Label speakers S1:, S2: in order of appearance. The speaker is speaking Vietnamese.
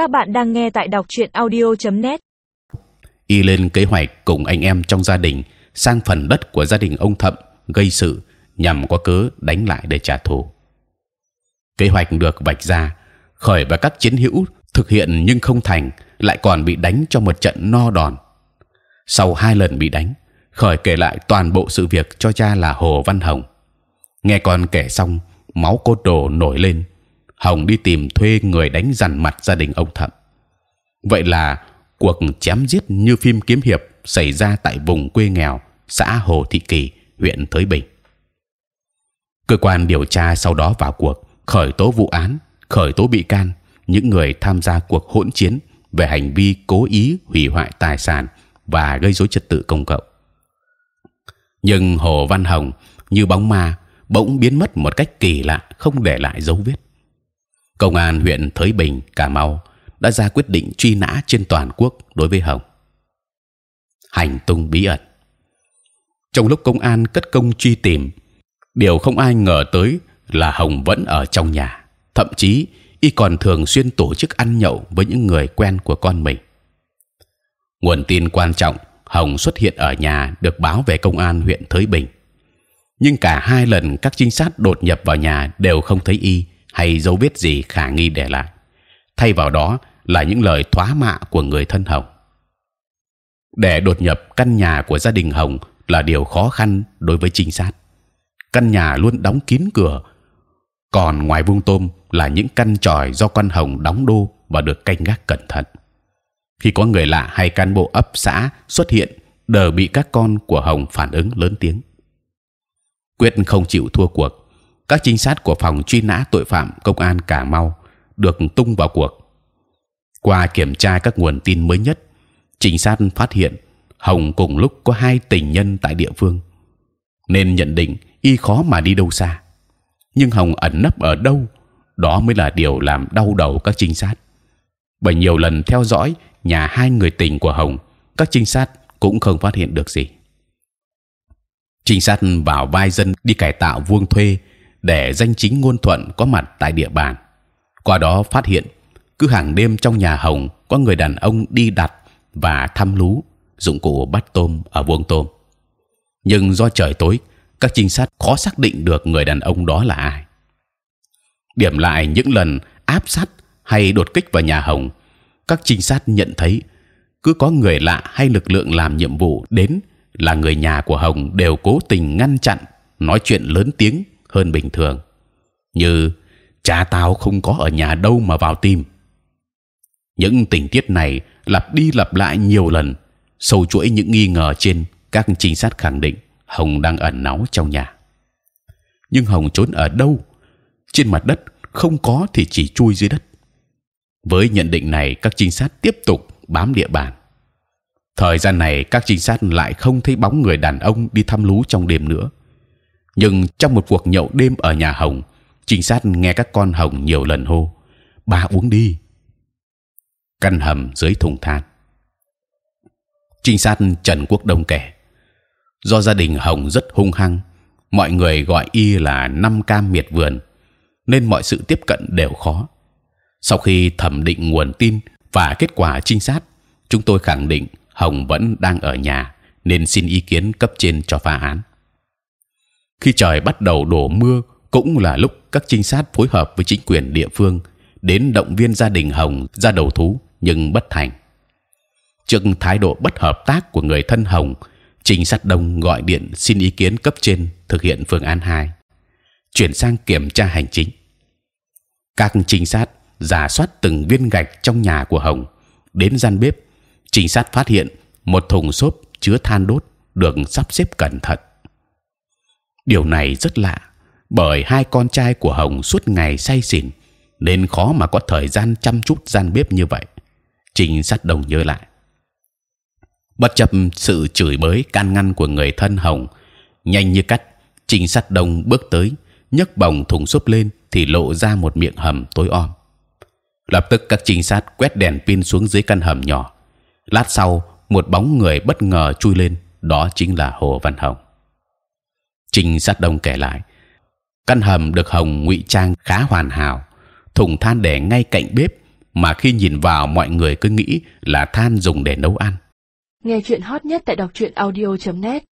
S1: Các bạn đang nghe tại đọc truyện audio.net.
S2: y lên kế hoạch cùng anh em trong gia đình sang phần đất của gia đình ông thậm gây sự nhằm có cớ đánh lại để trả thù. Kế hoạch được vạch ra, khởi và các chiến hữu thực hiện nhưng không thành, lại còn bị đánh cho một trận no đòn. Sau hai lần bị đánh, khởi kể lại toàn bộ sự việc cho cha là hồ văn hồng. Nghe con kể xong, máu cốt đồ nổi lên. Hồng đi tìm thuê người đánh dằn mặt gia đình ông thậm. Vậy là cuộc chém giết như phim kiếm hiệp xảy ra tại vùng quê nghèo xã Hồ Thị Kỳ, huyện Thới Bình. Cơ quan điều tra sau đó vào cuộc khởi tố vụ án, khởi tố bị can những người tham gia cuộc hỗn chiến về hành vi cố ý hủy hoại tài sản và gây rối trật tự công cộng. Nhưng Hồ Văn Hồng như bóng ma bỗng biến mất một cách kỳ lạ, không để lại dấu vết. Công an huyện Thới Bình, Cà Mau đã ra quyết định truy nã trên toàn quốc đối với Hồng. Hành tung bí ẩn. Trong lúc công an cất công truy tìm, điều không ai ngờ tới là Hồng vẫn ở trong nhà, thậm chí y còn thường xuyên tổ chức ăn nhậu với những người quen của con mình. Nguồn tin quan trọng Hồng xuất hiện ở nhà được báo về công an huyện Thới Bình, nhưng cả hai lần các trinh sát đột nhập vào nhà đều không thấy y hay dấu vết gì khả nghi để lại. Thay vào đó là những lời thóa mạ của người thân Hồng. Để đột nhập căn nhà của gia đình Hồng là điều khó khăn đối với trinh sát. Căn nhà luôn đóng kín cửa, còn ngoài vuông tôm là những căn tròi do con Hồng đóng đô và được canh gác cẩn thận. Khi có người lạ hay cán bộ ấp xã xuất hiện, đều bị các con của Hồng phản ứng lớn tiếng. Quyết không chịu thua cuộc, các trinh sát của phòng truy nã tội phạm công an Cà Mau được tung vào cuộc. Qua kiểm tra các nguồn tin mới nhất, trinh sát phát hiện Hồng cùng lúc có hai tình nhân tại địa phương, nên nhận định y khó mà đi đâu xa. Nhưng Hồng ẩn nấp ở đâu, đó mới là điều làm đau đầu các trinh sát. Bởi nhiều lần theo dõi nhà hai người tình của Hồng, các trinh sát cũng không phát hiện được gì. Trinh sát vào vai dân đi cải tạo vuông thuê để danh chính ngôn thuận có mặt tại địa bàn. Qua đó phát hiện cứ hàng đêm trong nhà Hồng có người đàn ông đi đặt và thăm lú dụng cụ bắt tôm ở vuông tôm. Nhưng do trời tối, các trinh sát khó xác định được người đàn ông đó là ai. Điểm lại những lần áp sát hay đột kích vào nhà Hồng, các trinh sát nhận thấy cứ có người lạ hay lực lượng làm nhiệm vụ đến là người nhà của Hồng đều cố tình ngăn chặn, nói chuyện lớn tiếng hơn bình thường, như cha tao không có ở nhà đâu mà vào tìm. Những tình tiết này lặp đi lặp lại nhiều lần, sâu chuỗi những nghi ngờ trên các trinh sát khẳng định Hồng đang ẩn náu trong nhà. Nhưng Hồng trốn ở đâu? Trên mặt đất không có thì chỉ chui dưới đất. Với nhận định này, các trinh sát tiếp tục bám địa bàn. Thời gian này, các trinh sát lại không thấy bóng người đàn ông đi thăm lú trong đêm nữa. Nhưng trong một cuộc nhậu đêm ở nhà Hồng, trinh sát nghe các con Hồng nhiều lần hô: ba uống đi." Căn hầm dưới thùng than. Trinh sát Trần Quốc Đông kể: Do gia đình Hồng rất hung hăng, mọi người gọi y là năm cam miệt vườn, nên mọi sự tiếp cận đều khó. Sau khi thẩm định nguồn tin và kết quả trinh sát, chúng tôi khẳng định Hồng vẫn đang ở nhà, nên xin ý kiến cấp trên cho phá án. Khi trời bắt đầu đổ mưa, cũng là lúc các trinh sát phối hợp với chính quyền địa phương đến động viên gia đình Hồng ra đầu thú, nhưng bất thành. Trước thái độ bất hợp tác của người thân Hồng, trinh sát đông gọi điện xin ý kiến cấp trên thực hiện phương án 2 chuyển sang kiểm tra hành chính. Các trinh sát giả soát từng viên gạch trong nhà của Hồng đến gian bếp trinh sát phát hiện một thùng xốp chứa than đốt được sắp xếp cẩn thận. Điều này rất lạ, bởi hai con trai của Hồng suốt ngày say xỉn nên khó mà có thời gian chăm chút gian bếp như vậy. Trình sát đồng nhớ lại, bất chấp sự chửi bới can ngăn của người thân Hồng, nhanh như cắt, Trình sát đồng bước tới nhấc bồng thùng xốp lên thì lộ ra một miệng hầm tối om. Lập tức các trinh sát quét đèn pin xuống dưới căn hầm nhỏ lát sau một bóng người bất ngờ chui lên đó chính là hồ văn hồng trình sát đông kể lại. Căn hầm được hồng ngụy trang khá hoàn hảo, thùng than để ngay cạnh bếp mà khi nhìn vào mọi người cứ nghĩ là than dùng để nấu ăn.
S3: Nghe chuyện hot nhất tại đọc truyện audio .net.